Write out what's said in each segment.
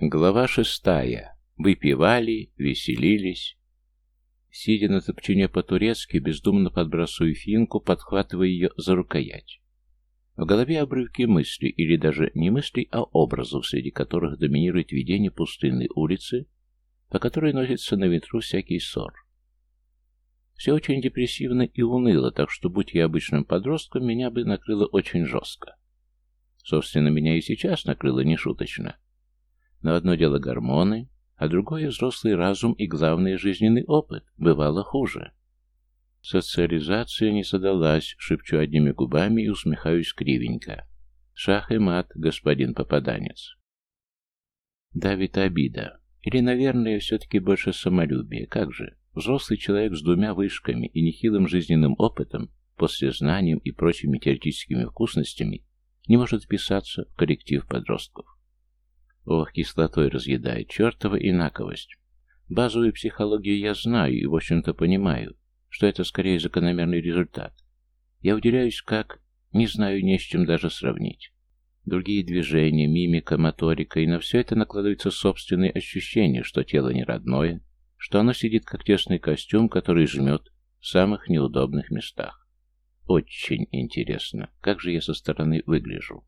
Глава шестая. Выпивали, веселились. Сидя на топчине по-турецки, бездумно подбрасываю финку, подхватывая ее за рукоять. В голове обрывки мыслей, или даже не мыслей, а образов, среди которых доминирует видение пустынной улицы, по которой носится на ветру всякий ссор. Все очень депрессивно и уныло, так что, будь я обычным подростком, меня бы накрыло очень жестко. Собственно, меня и сейчас накрыло нешуточно. Но одно дело гормоны, а другое взрослый разум и, главный жизненный опыт. Бывало хуже. Социализация не задалась, шепчу одними губами и усмехаюсь кривенько. Шах и мат, господин попаданец. Давит обида. Или, наверное, все-таки больше самолюбие. Как же? Взрослый человек с двумя вышками и нехилым жизненным опытом, после знанием и прочими теоретическими вкусностями, не может вписаться в коллектив подростков. Ох, кислотой разъедает, чертова инаковость. Базовую психологию я знаю и, в общем-то, понимаю, что это скорее закономерный результат. Я уделяюсь как... не знаю, не с чем даже сравнить. Другие движения, мимика, моторика, и на все это накладывается собственные ощущения, что тело не родное, что оно сидит как тесный костюм, который жмет в самых неудобных местах. Очень интересно, как же я со стороны выгляжу.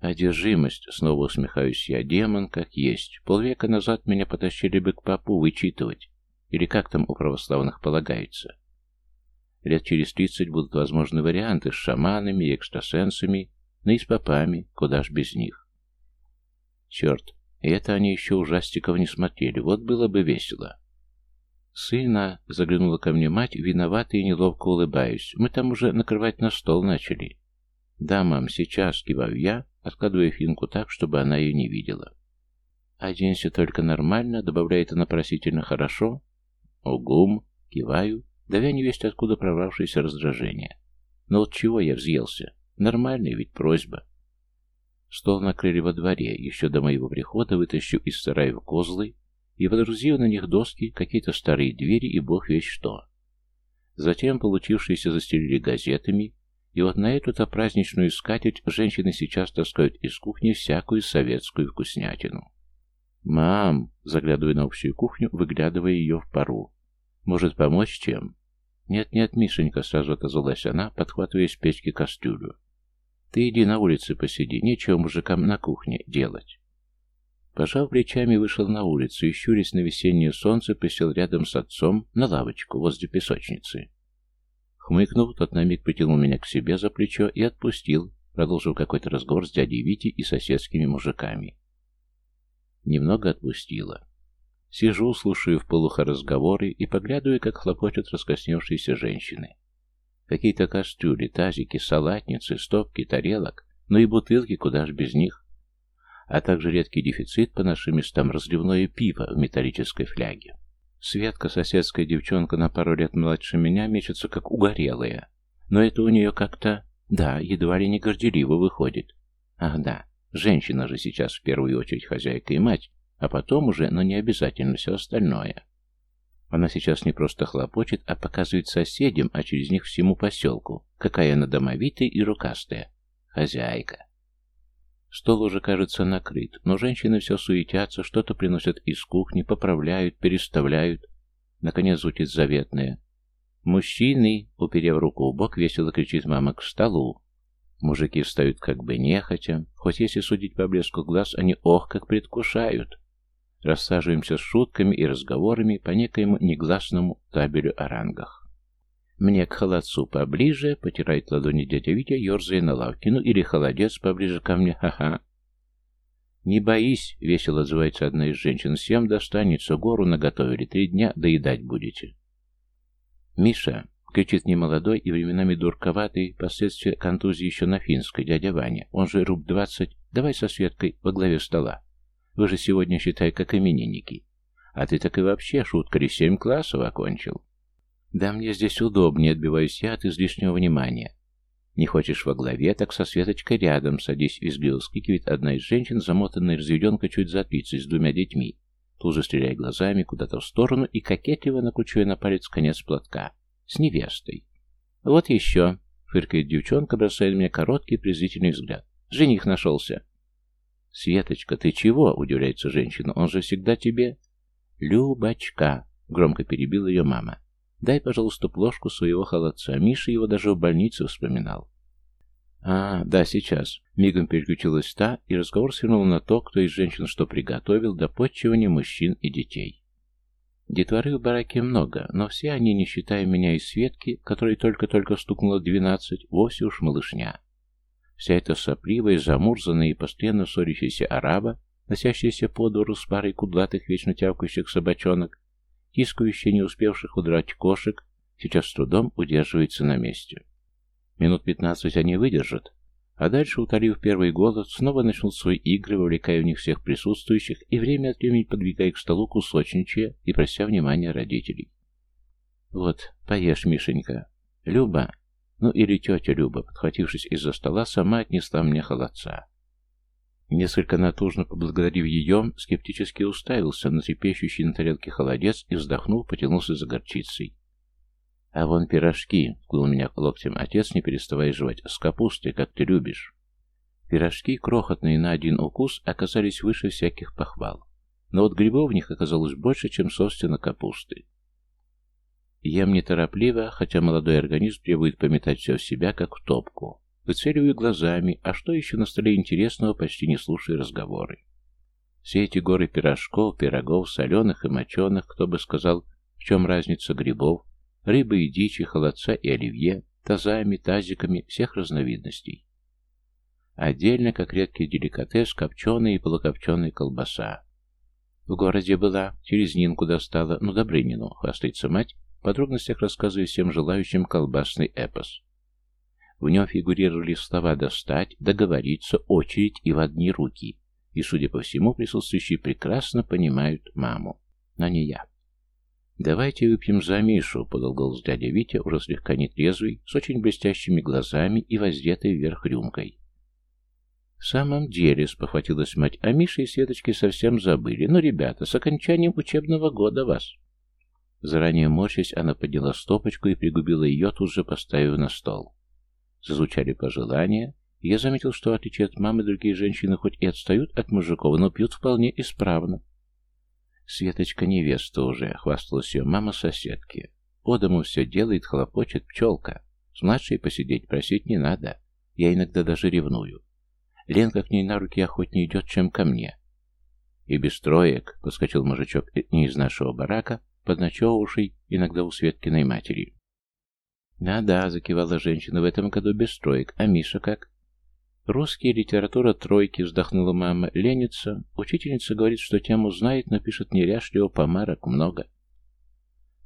Одержимость, снова усмехаюсь я, демон как есть. Полвека назад меня потащили бы к папу вычитывать, или как там у православных полагается. Лет через тридцать будут возможны варианты с шаманами и экстрасенсами, но и с попами, куда ж без них. Черт, и это они еще ужастиков не смотрели, вот было бы весело. «Сына!» — заглянула ко мне мать, виновата и неловко улыбаюсь. «Мы там уже накрывать на стол начали». «Да, мам, сейчас», — киваю я, откладывая финку так, чтобы она ее не видела. «Оденься только нормально», — добавляет она просительно «хорошо». «Угум», — киваю, давя невесть откуда прорвавшееся раздражение. «Но вот чего я взъелся? Нормальная ведь просьба». Стол накрыли во дворе, еще до моего прихода, вытащив из сараев козлы и подрузив на них доски, какие-то старые двери и бог весь что. Затем получившиеся застелили газетами, и вот на эту-то праздничную скатерть женщины сейчас таскают из кухни всякую советскую вкуснятину. «Мам!» — заглядывая на общую кухню, выглядывая ее в пару. «Может, помочь чем?» «Нет-нет, Мишенька», — сразу отозвалась она, подхватывая с печки кастрюлю. «Ты иди на улице посиди, нечего мужикам на кухне делать». Пожав плечами, вышел на улицу и, щурясь на весеннее солнце, присел рядом с отцом на лавочку возле песочницы. Хмыкнув, тот на миг притянул меня к себе за плечо и отпустил, продолжив какой-то разговор с дядей Вити и соседскими мужиками. Немного отпустила. Сижу, слушаю в полухо разговоры и поглядываю, как хлопочут раскосневшиеся женщины. Какие-то кастрюли, тазики, салатницы, стопки, тарелок, ну и бутылки, куда ж без них. А также редкий дефицит по нашим местам разливное пиво в металлической фляге. Светка, соседская девчонка на пару лет младше меня, мечется как угорелая. Но это у нее как-то, да, едва ли не горделиво выходит. Ах да, женщина же сейчас в первую очередь хозяйка и мать, а потом уже, но не обязательно все остальное. Она сейчас не просто хлопочет, а показывает соседям, а через них всему поселку, какая она домовитая и рукастая. Хозяйка. Стол уже, кажется, накрыт, но женщины все суетятся, что-то приносят из кухни, поправляют, переставляют. Наконец звучит заветное. «Мужчины!» — уперев руку в бок, весело кричит мама к столу. Мужики встают как бы нехотя, хоть если судить по блеску глаз, они ох, как предвкушают. Рассаживаемся с шутками и разговорами по некоему негласному табелю о рангах. Мне к холодцу поближе, потирает ладони дядя Витя, ерзая на лавке. Ну или холодец поближе ко мне, ха-ха. «Не боись», — весело отзывается одна из женщин, — «всем достанется, гору наготовили, три дня доедать будете». «Миша», — кричит немолодой и временами дурковатый, последствия контузии еще на финской, дядя Ваня, он же руб двадцать, давай со Светкой во главе стола. Вы же сегодня, считай, как именинники. А ты так и вообще шуткари семь классов окончил. Да мне здесь удобнее, отбиваюсь я от излишнего внимания. Не хочешь во главе, так со Светочкой рядом садись, визгливо скрикивает одна из женщин, замотанная разведенка чуть за тридцать, с двумя детьми. Тут же стреляя глазами куда-то в сторону и кокетливо накручивая на палец конец платка. С невестой. Вот еще, фыркает девчонка, бросая меня короткий презрительный взгляд. Жених нашелся. «Светочка, ты чего?» — удивляется женщина. «Он же всегда тебе...» «Любочка!» — громко перебила ее мама. «Дай, пожалуйста, плошку своего холодца. Миша его даже в больнице вспоминал». «А, да, сейчас». Мигом переключилась та, и разговор свернул на то, кто из женщин что приготовил, до подчивания мужчин и детей. Детворы в бараке много, но все они, не считая меня и Светки, которой только-только стукнуло двенадцать, вовсе уж малышня. Вся эта сопливая, замурзанная и постоянно ссорящаяся араба, носящаяся по двору с парой кудлатых, вечно тявкающих собачонок, тискающая не успевших удрать кошек, сейчас с трудом удерживается на месте. Минут пятнадцать они выдержат, а дальше, утолив первый голод, снова начнут свои игры, вовлекая в них всех присутствующих и время от времени подвигая к столу кусочничая и прося внимания родителей. «Вот, поешь, Мишенька. Люба, ну или тетя Люба, подхватившись из-за стола, сама отнесла мне холодца. Несколько натужно поблагодарив ее, скептически уставился на трепещущий на тарелке холодец и, вздохнув, потянулся за горчицей. «А вон пирожки», — ткнул меня локтем отец, не переставая жевать, — «с капустой, как ты любишь». Пирожки, крохотные на один укус, оказались выше всяких похвал. Но вот грибов в них оказалось больше, чем, собственно, капусты. Ем неторопливо, хотя молодой организм требует пометать все в себя, как в топку. Выцеливаю глазами, а что еще на столе интересного, почти не слушая разговоры. Все эти горы пирожков, пирогов, соленых и моченых, кто бы сказал, в чем разница грибов, рыбы и дичи, холодца и оливье, тазами, тазиками всех разновидностей. Отдельно, как редкий деликатес, копченая и полукопченая колбаса. В городе была, через Нинку достала, ну, Добрынину, хвастается мать, в подробностях рассказывая всем желающим колбасный эпос. В нем фигурировали слова «достать», «договориться», «очередь» и «в одни руки». И, судя по всему, присутствующие прекрасно понимают маму, но не я. «Давайте выпьем за Мишу», — подал голос дядя Витя, уже слегка нетрезвый, с очень блестящими глазами и воздетой вверх рюмкой. «В самом деле», — спохватилась мать, — «а Миша и Светочки совсем забыли. Ну, ребята, с окончанием учебного года вас». Заранее морщась, она подняла стопочку и пригубила ее, тут же поставив на стол. Зазвучали пожелания, я заметил, что, в отличие от мамы, другие женщины хоть и отстают от мужиков, но пьют вполне исправно. Светочка невеста уже, хвасталась ее мама соседки. По дому все делает, хлопочет пчелка. С младшей посидеть просить не надо. Я иногда даже ревную. Ленка к ней на руки охотнее идет, чем ко мне. И без троек, подскочил мужичок не из нашего барака, подночевавший иногда у Светкиной матери. «Да-да», — закивала женщина, — «в этом году без троек. А Миша как?» «Русский, литература, тройки», — вздохнула мама. «Ленится. Учительница говорит, что тему знает, но пишет неряшливо, помарок много».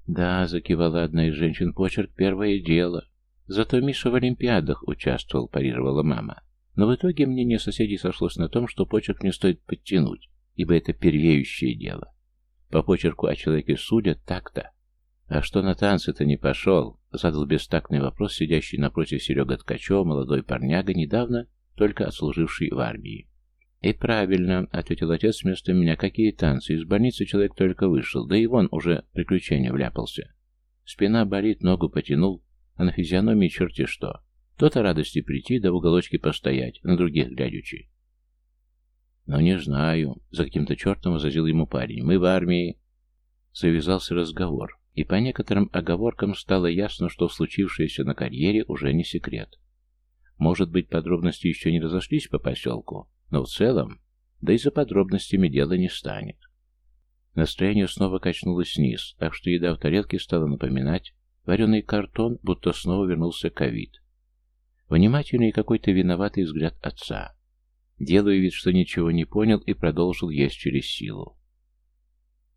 «Да», — закивала одна из женщин, — «почерк — первое дело. Зато Миша в Олимпиадах участвовал», — парировала мама. Но в итоге мнение соседей сошлось на том, что почерк не стоит подтянуть, ибо это первеющее дело. По почерку о человеке судят так-то. «А что на танцы-то не пошел?» — задал бестактный вопрос сидящий напротив Серега Ткачева, молодой парняга, недавно только отслуживший в армии. «И правильно», — ответил отец вместо меня, — «какие танцы? Из больницы человек только вышел, да и вон уже приключения вляпался. Спина болит, ногу потянул, а на физиономии черти что. То-то радости прийти, да в уголочке постоять, на других глядячи. «Но не знаю», — за каким-то чертом возразил ему парень. «Мы в армии...» Завязался разговор, и по некоторым оговоркам стало ясно, что случившееся на карьере уже не секрет. Может быть, подробности еще не разошлись по поселку, но в целом, да и за подробностями дело не станет. Настроение снова качнулось вниз, так что еда в тарелке стала напоминать вареный картон, будто снова вернулся ковид. Внимательный и какой-то виноватый взгляд отца. Делаю вид, что ничего не понял и продолжил есть через силу.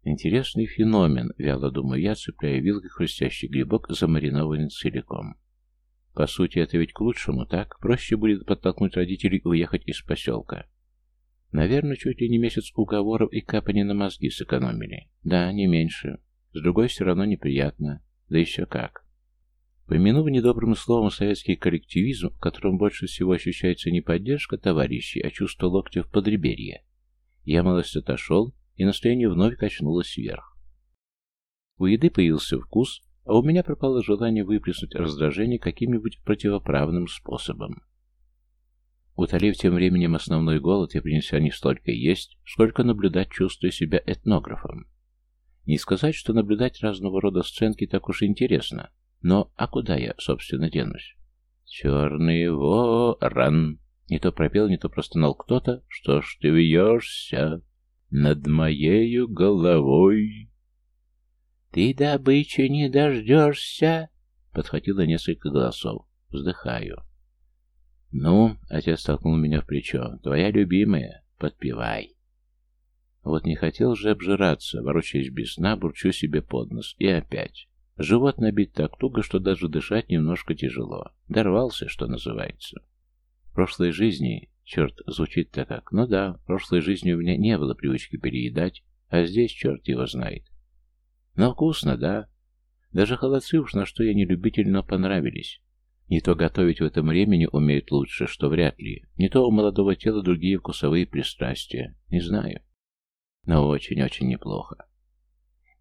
Интересный феномен, вяло думаю я, цепляя вилкой хрустящий грибок, замаринованный целиком. По сути, это ведь к лучшему, так? Проще будет подтолкнуть родителей уехать из поселка. Наверное, чуть ли не месяц уговоров и капани на мозги сэкономили. Да, не меньше. С другой, все равно неприятно. Да еще как. Помянув недобрым словом советский коллективизм, в котором больше всего ощущается не поддержка товарищей, а чувство локтя в подреберье, я малость отошел, и настроение вновь качнулось вверх. У еды появился вкус, а у меня пропало желание выплеснуть раздражение каким-нибудь противоправным способом. Утолив тем временем основной голод, я принялся не столько есть, сколько наблюдать, чувствуя себя этнографом. Не сказать, что наблюдать разного рода сценки так уж интересно, но а куда я, собственно, денусь? «Черный ворон!» Не то пропел, не то простонал кто-то. «Что ж ты вьешься над моею головой?» «Ты добычи не дождешься!» Подхватило несколько голосов. Вздыхаю. «Ну, отец толкнул меня в плечо. Твоя любимая. Подпевай». Вот не хотел же обжираться, ворочаясь без сна, бурчу себе под нос. И опять. Живот набит так туго, что даже дышать немножко тяжело. Дорвался, что называется. В прошлой жизни, черт, звучит-то как, ну да, в прошлой жизни у меня не было привычки переедать, а здесь черт его знает. Но вкусно, да. Даже холодцы уж на что я не любитель, но понравились. Не то готовить в этом времени умеют лучше, что вряд ли. Не то у молодого тела другие вкусовые пристрастия. Не знаю. Но очень-очень неплохо.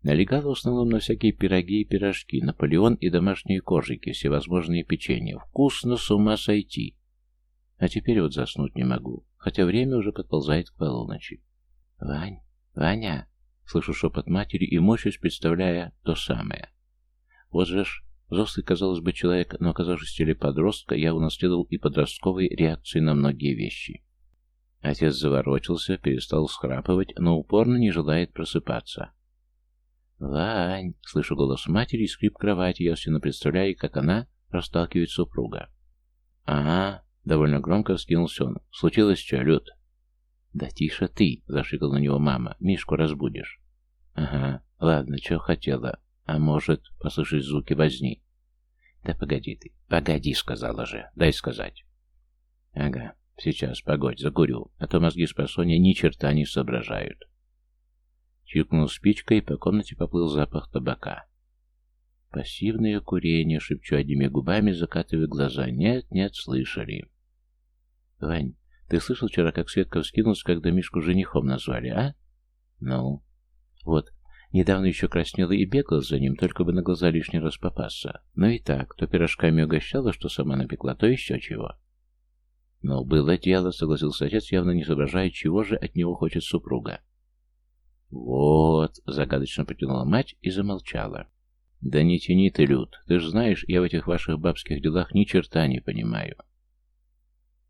Налегал в основном на всякие пироги и пирожки, Наполеон и домашние кожики, всевозможные печенья. Вкусно с ума сойти. А теперь вот заснуть не могу, хотя время уже подползает к полуночи. «Вань, Ваня!» Слышу шепот матери и морщусь, представляя то самое. Вот же ж Взрослый, казалось бы, человек, но оказавшись в теле подростка, я унаследовал и подростковые реакции на многие вещи. Отец заворочился, перестал схрапывать, но упорно не желает просыпаться. «Вань!» — слышу голос матери и скрип кровати, я ясно представляю, как она расталкивает супруга. «Ага!» — довольно громко вскинулся он. «Случилось что, Люд?» «Да тише ты!» — зашикал на него мама. «Мишку разбудишь». «Ага, ладно, что хотела. А может, послышать звуки возни? Да погоди ты. Погоди, сказала же. Дай сказать. Ага, сейчас, погодь, закурю, а то мозги с просонья ни черта не соображают. Чиркнул спичкой, и по комнате поплыл запах табака. Пассивное курение, шепчу одними губами, закатывая глаза. Нет, нет, слышали. Вань, ты слышал вчера, как Светка вскинулась, когда Мишку женихом назвали, а? Ну? Вот, Недавно еще краснела и бегала за ним, только бы на глаза лишний раз попасться. Но и так, то пирожками угощала, что сама напекла, то еще чего. Но было дело, согласился отец, явно не соображая, чего же от него хочет супруга. «Вот», — загадочно потянула мать и замолчала. «Да не тяни ты, Люд, ты ж знаешь, я в этих ваших бабских делах ни черта не понимаю».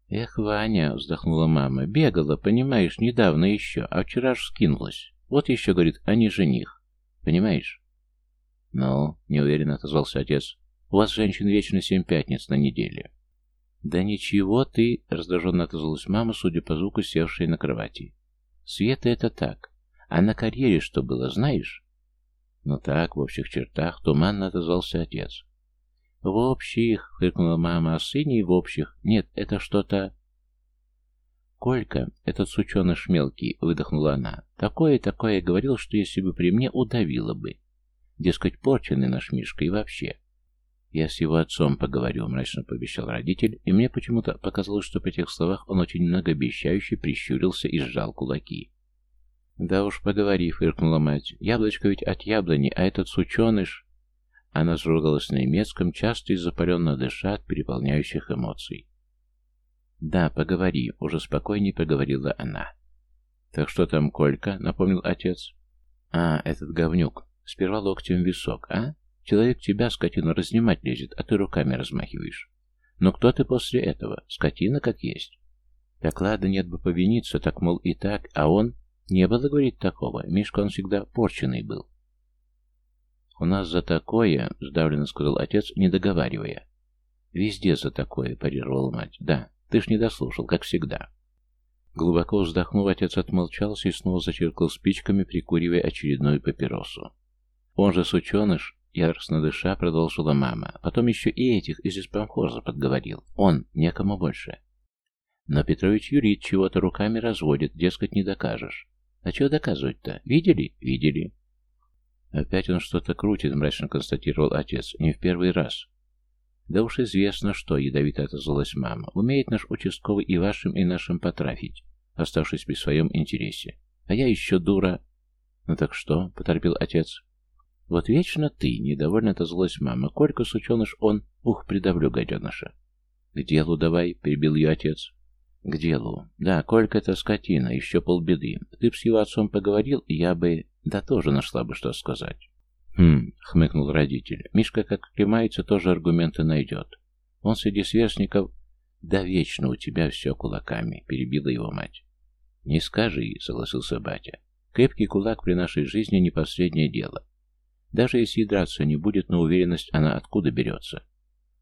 «Эх, Ваня», — вздохнула мама, — «бегала, понимаешь, недавно еще, а вчера ж скинулась». Вот еще, говорит, а не жених. Понимаешь? Ну, неуверенно отозвался отец. У вас, женщин, вечно семь пятниц на неделе. Да ничего ты, раздраженно отозвалась мама, судя по звуку, севшей на кровати. Света это так. А на карьере что было, знаешь? Ну так, в общих чертах, туманно отозвался отец. В общих, фыркнула мама, а сыне и в общих. Нет, это что-то... «Колька, этот сученыш мелкий», — выдохнула она, — «такое-такое говорил, что если бы при мне удавило бы. Дескать, порченный наш Мишка и вообще». «Я с его отцом поговорю», — мрачно пообещал родитель, и мне почему-то показалось, что при этих словах он очень многообещающе прищурился и сжал кулаки. «Да уж, поговори», — фыркнула мать. «Яблочко ведь от яблони, а этот сученыш...» Она заругалась на немецком, часто и запаленно дыша от переполняющих эмоций. «Да, поговори», — уже спокойнее поговорила она. «Так что там, Колька?» — напомнил отец. «А, этот говнюк. Сперва локтем висок, а? Человек тебя, скотину, разнимать лезет, а ты руками размахиваешь. Но кто ты после этого? Скотина как есть. Так ладно, нет бы повиниться, так, мол, и так, а он... Не было, говорит, такого. Мишка он всегда порченый был. «У нас за такое», — сдавленно сказал отец, не договаривая. «Везде за такое», — парировала мать. «Да, ты ж не дослушал, как всегда. Глубоко вздохнув, отец отмолчался и снова зачеркал спичками, прикуривая очередную папиросу. Он же сученыш, яростно дыша, продолжила мама. Потом еще и этих из испанхоза подговорил. Он, некому больше. Но Петрович юрит чего-то руками разводит, дескать, не докажешь. А чего доказывать-то? Видели? Видели. Опять он что-то крутит, мрачно констатировал отец. Не в первый раз. Да уж известно, что, ядовито отозвалась мама. Умеет наш участковый и вашим, и нашим потрафить, оставшись при своем интересе. А я еще дура. Ну так что, поторопил отец. Вот вечно ты, недовольно отозвалась мама. Колька, сученыш, он, ух, придавлю гаденыша. К делу давай, перебил ее отец. К делу. Да, Колька это скотина, еще полбеды. Ты б с его отцом поговорил, я бы... Да тоже нашла бы что сказать. Хм, хмыкнул родитель. Мишка, как клемается, тоже аргументы найдет. Он среди сверстников... Да вечно у тебя все кулаками, перебила его мать. Не скажи, согласился батя. Крепкий кулак при нашей жизни не последнее дело. Даже если драться не будет, но уверенность она откуда берется?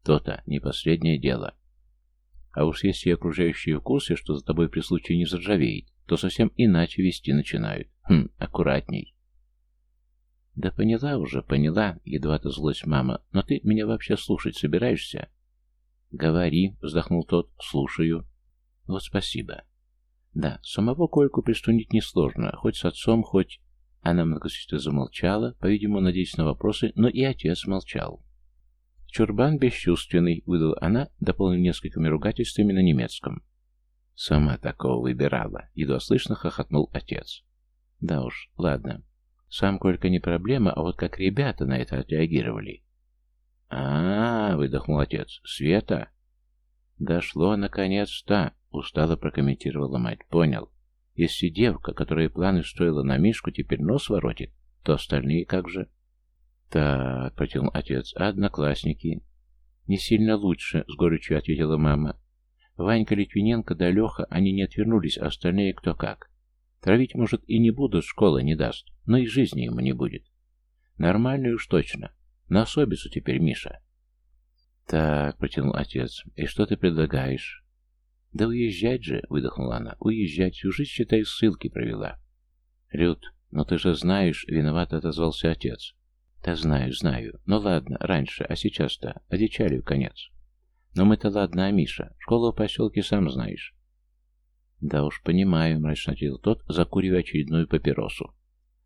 То-то, не последнее дело. А уж если окружающие в курсе, что за тобой при случае не заржавеет, то совсем иначе вести начинают. Хм, аккуратней. Да поняла уже, поняла, едва-то злость мама. Но ты меня вообще слушать собираешься? Говори, вздохнул тот, слушаю. Вот спасибо. Да, самого Кольку пристунить несложно, хоть с отцом, хоть... Она многосильно замолчала, по-видимому, надеясь на вопросы, но и отец молчал. «Чурбан бесчувственный», — выдала она, дополнив несколькими ругательствами на немецком. «Сама такого выбирала», — едва слышно хохотнул отец. «Да уж, ладно. Сам Колька не проблема, а вот как ребята на это отреагировали». «А-а-а», — выдохнул отец, — «Света?» «Дошло наконец-то», — устало прокомментировала мать. «Понял. Если девка, которая планы строила на Мишку, теперь нос воротит, то остальные как же?» «Так», — протянул отец, — «а одноклассники?» «Не сильно лучше», — с горечью ответила мама. «Ванька Литвиненко да Леха, они не отвернулись, а остальные кто как. Травить, может, и не будут, школа не даст, но и жизни ему не будет. Нормальную уж точно. На особицу теперь Миша». «Так», — протянул отец, — «и что ты предлагаешь?» «Да уезжать же», — выдохнула она, — «уезжать, всю жизнь, считай, ссылки провела». «Люд, но ты же знаешь», — виноват отозвался отец. Да знаю, знаю. Ну ладно, раньше, а сейчас-то одичали в конец. Но мы-то ладно, а Миша? Школа в поселке сам знаешь. Да уж, понимаю, мрачно ответил тот, закуривая очередную папиросу.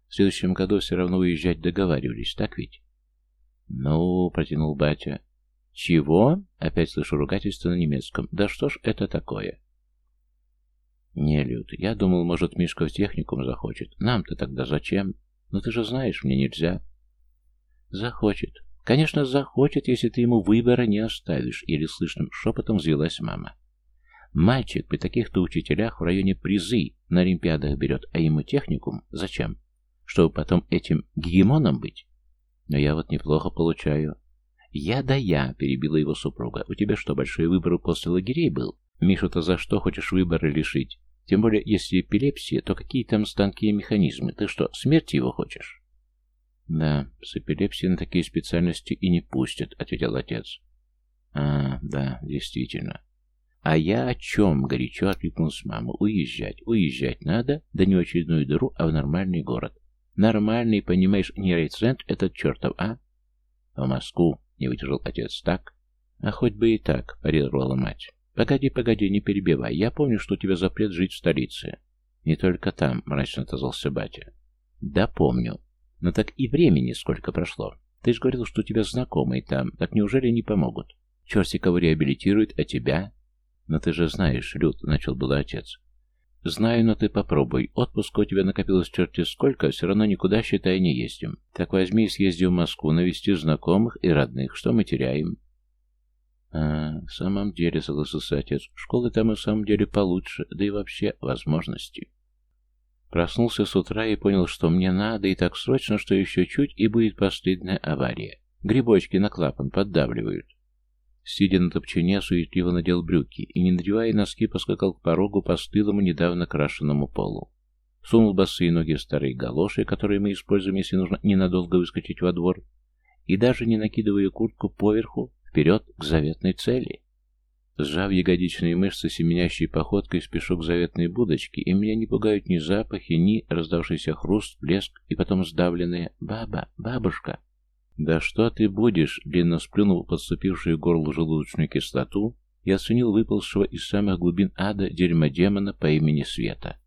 В следующем году все равно уезжать договаривались, так ведь? Ну, протянул батя. Чего? Опять слышу ругательство на немецком. Да что ж это такое? Не, Люд, я думал, может, Мишка в техникум захочет. Нам-то тогда зачем? Ну ты же знаешь, мне нельзя. Захочет. Конечно, захочет, если ты ему выбора не оставишь, или слышным шепотом взвелась мама. Мальчик при таких-то учителях в районе призы на Олимпиадах берет, а ему техникум зачем? Чтобы потом этим гегемоном быть? Но я вот неплохо получаю. Я да я, перебила его супруга. У тебя что, большой выбор после лагерей был? Мишу-то за что хочешь выбора лишить? Тем более, если эпилепсия, то какие там станки и механизмы? Ты что, смерти его хочешь? «Да, с эпилепсией на такие специальности и не пустят», — ответил отец. «А, да, действительно». «А я о чем?» — горячо откликнулась мама. «Уезжать, уезжать надо, да не в очередную дыру, а в нормальный город. Нормальный, понимаешь, не райцентр этот чертов, а?» «В Москву», — не выдержал отец, — «так?» «А хоть бы и так», — парировала мать. «Погоди, погоди, не перебивай. Я помню, что у тебя запрет жить в столице». «Не только там», — мрачно отозвался батя. «Да, помню. Но так и времени сколько прошло. Ты же говорил, что у тебя знакомые там. Так неужели не помогут? Черти кого реабилитируют, а тебя? Но ты же знаешь, Люд, начал был отец. Знаю, но ты попробуй. Отпуска у тебя накопилось черти сколько, все равно никуда, считай, не ездим. Так возьми и съезди в Москву, навести знакомых и родных. Что мы теряем? А, в самом деле, согласился отец, школы там и в самом деле получше, да и вообще возможности. Проснулся с утра и понял, что мне надо, и так срочно, что еще чуть, и будет постыдная авария. Грибочки на клапан поддавливают. Сидя на топчине, суетливо надел брюки и, не надевая носки, поскакал к порогу по стылому, недавно крашенному полу. Сунул босые ноги в старые галоши, которые мы используем, если нужно ненадолго выскочить во двор, и даже не накидывая куртку поверху, вперед к заветной цели. Сжав ягодичные мышцы семенящей походкой, спешу к заветной будочке, и меня не пугают ни запахи, ни раздавшийся хруст, блеск и потом сдавленное «Баба! Бабушка!». «Да что ты будешь?» — длинно сплюнул подступившую горло желудочную кислоту и оценил выползшего из самых глубин ада дерьма демона по имени Света.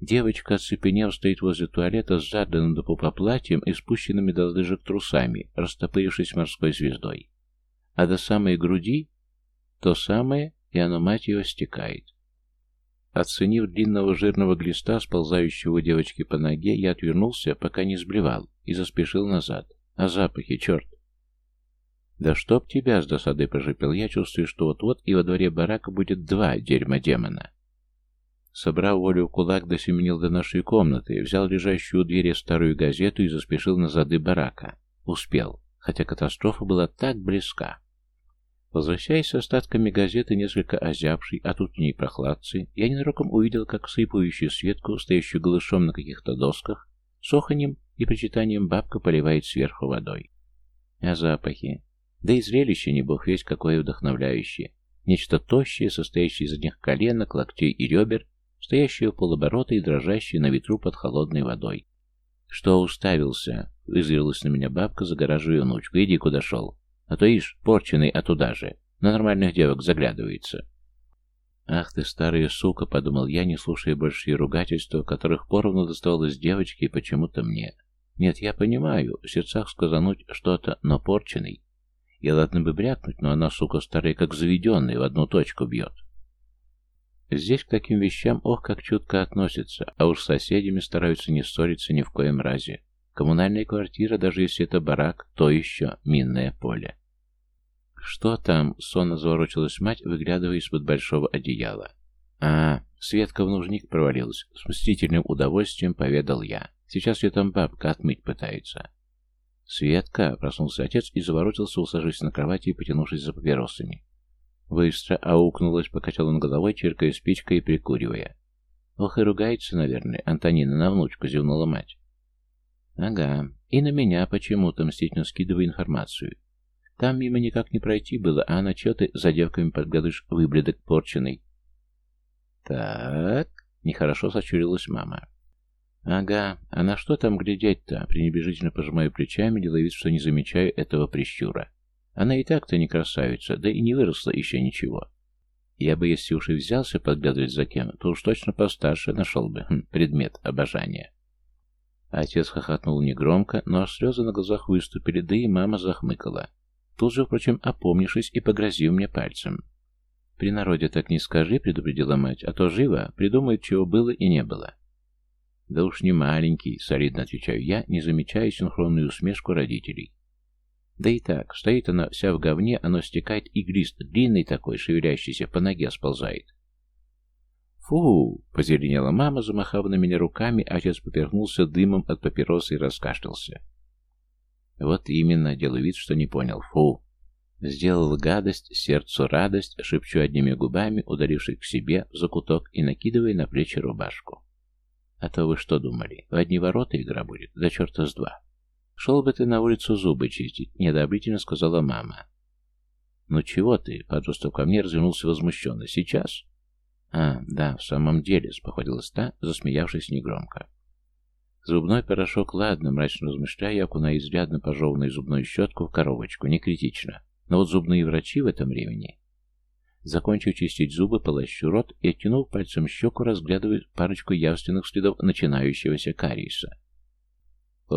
Девочка, оцепенев, стоит возле туалета с заданным до пупа платьем и спущенными до лыжек трусами, растопырившись морской звездой. А до самой груди то самое, и оно, мать его, стекает. Оценив длинного жирного глиста, сползающего у девочки по ноге, я отвернулся, пока не сблевал, и заспешил назад. А запахи, черт! «Да чтоб тебя!» — с досадой прошипел я, чувствую, что вот-вот и во дворе барака будет два дерьма-демона. Собрав волю в кулак, досеменил до нашей комнаты, взял лежащую у двери старую газету и заспешил на зады барака. Успел, хотя катастрофа была так близка. Возвращаясь с остатками газеты, несколько озябший от утренней прохладцы, я ненароком увидел, как сыпающую Светку, стоящую голышом на каких-то досках, соханем и причитанием бабка поливает сверху водой. А запахи? Да и зрелище не бог весь какое вдохновляющее. Нечто тощее, состоящее из одних коленок, локтей и ребер, стоящее в полоборота и дрожащее на ветру под холодной водой. «Что уставился?» — вызрелась на меня бабка, загораживая внучку. «Иди, куда шел. А то, ишь, порченый оттуда же. На нормальных девок заглядывается». «Ах ты, старая сука!» — подумал я, не слушая большие ругательства, которых поровну доставалось девочке и почему-то мне. Нет, я понимаю, в сердцах сказануть что-то, но порченый. И ладно бы брякнуть, но она, сука, старая, как заведенная, в одну точку бьет. Здесь к таким вещам ох, как чутко относятся, а уж с соседями стараются не ссориться ни в коем разе. Коммунальная квартира, даже если это барак, то еще минное поле. «Что там?» — сонно заворочилась мать, выглядывая из-под большого одеяла. «А, Светка в нужник провалилась. С мстительным удовольствием поведал я. Сейчас ее там бабка отмыть пытается». «Светка!» — проснулся отец и заворотился, усаживаясь на кровати и потянувшись за папиросами. Быстро аукнулась, покачал он головой, чиркая спичкой и прикуривая. Ох и ругается, наверное, Антонина на внучку зевнула мать. Ага, и на меня почему-то мстительно скидывая информацию. Там мимо никак не пройти было, а на чё ты за девками подглядываешь выбледок порченый? Так, нехорошо сочурилась мама. Ага, а на что там глядеть-то? Пренебрежительно пожимаю плечами, делая вид, что не замечаю этого прищура. Она и так-то не красавица, да и не выросла еще ничего. Я бы, если уж и взялся подглядывать за кем, то уж точно постарше нашел бы хм, предмет обожания. Отец хохотнул негромко, но слезы на глазах выступили, да и мама захмыкала. Тут же, впрочем, опомнившись и погрозив мне пальцем. «При народе так не скажи», — предупредила мать, — «а то живо придумают, чего было и не было». «Да уж не маленький», — солидно отвечаю я, не замечая синхронную усмешку родителей. Да и так, стоит она вся в говне, оно стекает иглист, длинный такой, шевелящийся, по ноге сползает. «Фу!» — позеленела мама, замахав на меня руками, а отец поперхнулся дымом от папиросы и раскашлялся. Вот именно, делаю вид, что не понял. Фу! Сделал гадость, сердцу радость, шепчу одними губами, ударившись к себе в закуток и накидывая на плечи рубашку. А то вы что думали, в одни ворота игра будет, да черта с два. «Шел бы ты на улицу зубы чистить», — недобрительно сказала мама. «Ну чего ты?» — подросток ко мне развернулся возмущенно. «Сейчас?» «А, да, в самом деле», — спохватилась та, засмеявшись негромко. «Зубной порошок, ладно», — мрачно размышляя, окуная изрядно пожеванную зубную щетку в коробочку, не критично. Но вот зубные врачи в этом времени... Закончив чистить зубы, полощу рот и, оттянув пальцем щеку, разглядываю парочку явственных следов начинающегося кариеса.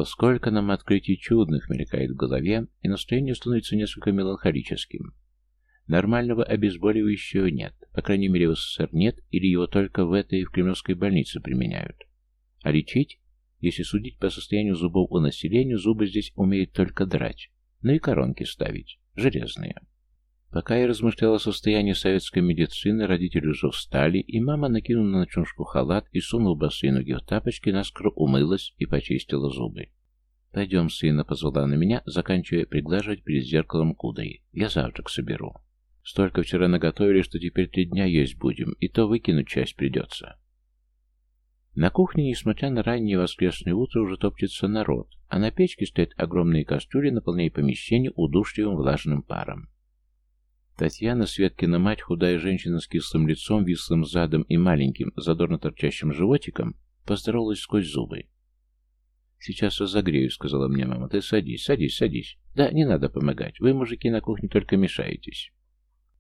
Сколько нам открытий чудных мелькает в голове, и настроение становится несколько меланхолическим. Нормального обезболивающего нет, по крайней мере в СССР нет, или его только в этой в кремлевской больнице применяют. А лечить? Если судить по состоянию зубов у населения, зубы здесь умеют только драть, ну и коронки ставить, железные. Пока я размышлял о состоянии советской медицины, родители уже встали, и мама накинула на ночнушку халат и сунула босые ноги в тапочки, наскоро умылась и почистила зубы. «Пойдем, сына», — позвала на меня, заканчивая приглаживать перед зеркалом кудой. «Я завтрак соберу. Столько вчера наготовили, что теперь три дня есть будем, и то выкинуть часть придется». На кухне, несмотря на раннее воскресное утро, уже топчется народ, а на печке стоят огромные кастрюли, наполняя помещение удушливым влажным паром. Татьяна, Светкина мать, худая женщина с кислым лицом, вислым задом и маленьким, задорно торчащим животиком, поздоровалась сквозь зубы. «Сейчас разогрею», — сказала мне мама. «Ты садись, садись, садись. Да, не надо помогать. Вы, мужики, на кухне только мешаетесь».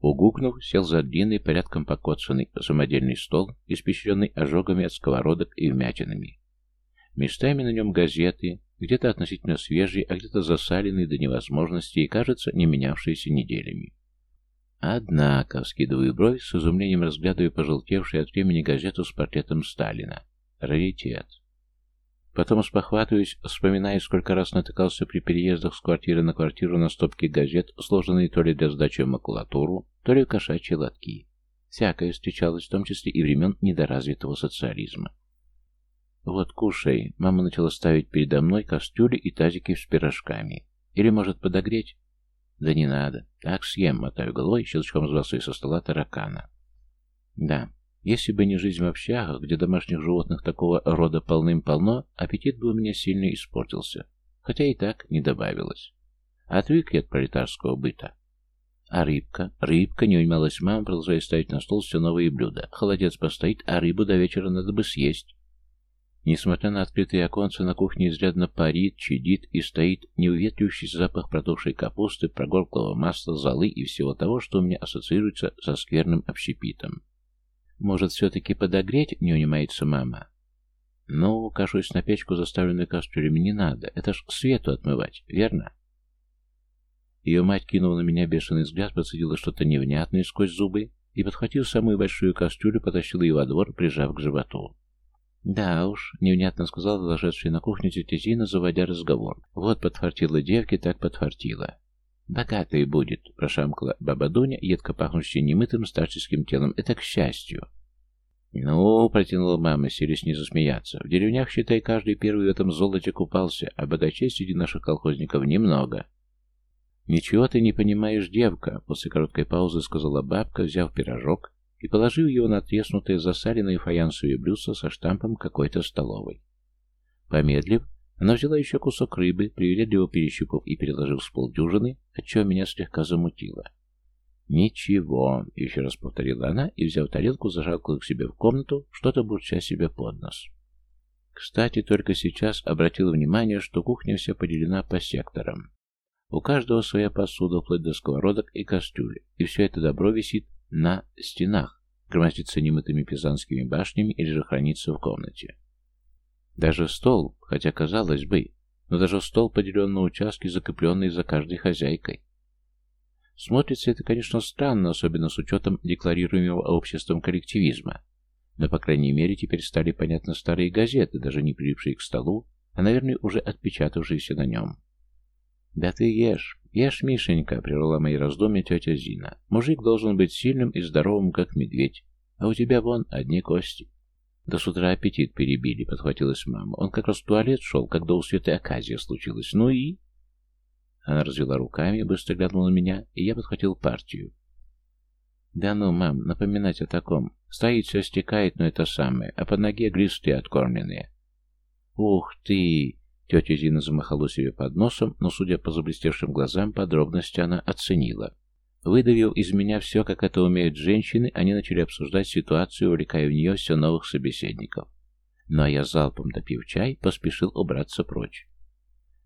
Угукнув, сел за длинный, порядком покоцанный самодельный стол, испещренный ожогами от сковородок и вмятинами. Местами на нем газеты, где-то относительно свежие, а где-то засаленные до невозможности и, кажется, не менявшиеся неделями. Однако, вскидываю бровь, с изумлением разглядывая пожелтевшую от времени газету с портретом Сталина. Раритет. Потом спохватываюсь, вспоминая, сколько раз натыкался при переездах с квартиры на квартиру на стопки газет, сложенные то ли для сдачи в макулатуру, то ли в кошачьи лотки. Всякое встречалось, в том числе и времен недоразвитого социализма. «Вот, кушай». Мама начала ставить передо мной кастрюли и тазики с пирожками. «Или, может, подогреть?» «Да не надо. Так съем», — мотаю головой, щелчком сбрасывая со стола таракана. «Да, если бы не жизнь в общагах, где домашних животных такого рода полным-полно, аппетит бы у меня сильно испортился. Хотя и так не добавилось. Отвык я от пролетарского быта. А рыбка? Рыбка, не унималась мама, продолжая ставить на стол все новые блюда. Холодец постоит, а рыбу до вечера надо бы съесть. Несмотря на открытые оконца, на кухне изрядно парит, чадит и стоит неуветривающийся запах протухшей капусты, прогорклого масла, золы и всего того, что у меня ассоциируется со скверным общепитом. «Может, все-таки подогреть?» — не унимается мама. «Ну, кажусь на печку, заставленную кастрюлями, не надо. Это ж свету отмывать, верно?» Ее мать кинула на меня бешеный взгляд, процедила что-то невнятное сквозь зубы и, подхватив самую большую кастрюлю, потащила ее во двор, прижав к животу. «Да уж», — невнятно сказала зашедшая на кухню тетя Зина, заводя разговор. «Вот подфартила девки, так подфартила. «Богатый будет», — прошамкала баба Дуня, едко пахнущая немытым старческим телом. «Это к счастью». «Ну», — протянула мама, селись не засмеяться. «В деревнях, считай, каждый первый в этом золоте купался, а богачей среди наших колхозников немного». «Ничего ты не понимаешь, девка», — после короткой паузы сказала бабка, взяв пирожок и положив его на треснутое засаленное фаянсовое блюдце со штампом какой-то столовой. Помедлив, она взяла еще кусок рыбы, привередливо перещупав и переложив с полдюжины, отчего меня слегка замутило. «Ничего», — еще раз повторила она и, взяв тарелку, зажалкала к себе в комнату, что-то бурча себе под нос. Кстати, только сейчас обратила внимание, что кухня вся поделена по секторам. У каждого своя посуда, вплоть до сковородок и кастрюли, и все это добро висит на стенах, громоздится немытыми пизанскими башнями или же хранится в комнате. Даже стол, хотя казалось бы, но даже стол поделен на участки, закрепленные за каждой хозяйкой. Смотрится это, конечно, странно, особенно с учетом декларируемого обществом коллективизма. Но, по крайней мере, теперь стали понятны старые газеты, даже не прилипшие к столу, а, наверное, уже отпечатавшиеся на нем. «Да ты ешь, ешь, Мишенька», — прервала мои раздумья тетя Зина. «Мужик должен быть сильным и здоровым, как медведь, а у тебя вон одни кости». С утра аппетит перебили, подхватилась мама. Он как раз в туалет шел, когда у Светы оказия случилась. Ну и... Она развела руками, быстро глянула на меня, и я подхватил партию. Да ну, мам, напоминать о таком. Стоит, все стекает, но это самое, а по ноге глисты откормленные. Ух ты! Тетя Зина замахала себе под носом, но, судя по заблестевшим глазам, подробности она оценила. Выдавив из меня все, как это умеют женщины, они начали обсуждать ситуацию, увлекая в нее все новых собеседников. Ну а я залпом допив чай, поспешил убраться прочь.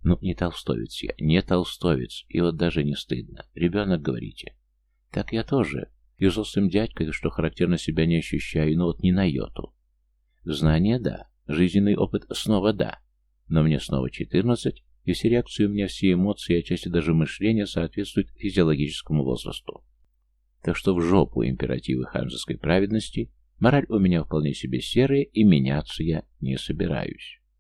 Ну, не толстовец я, не толстовец, и вот даже не стыдно. Ребенок, говорите. Так я тоже. И взрослым дядькой, что характерно себя не ощущаю, но вот не на йоту. Знание – да, жизненный опыт снова – да, но мне снова четырнадцать, и все реакции у меня, все эмоции, и отчасти даже мышление соответствуют физиологическому возрасту. Так что в жопу императивы ханжеской праведности, мораль у меня вполне себе серая, и меняться я не собираюсь.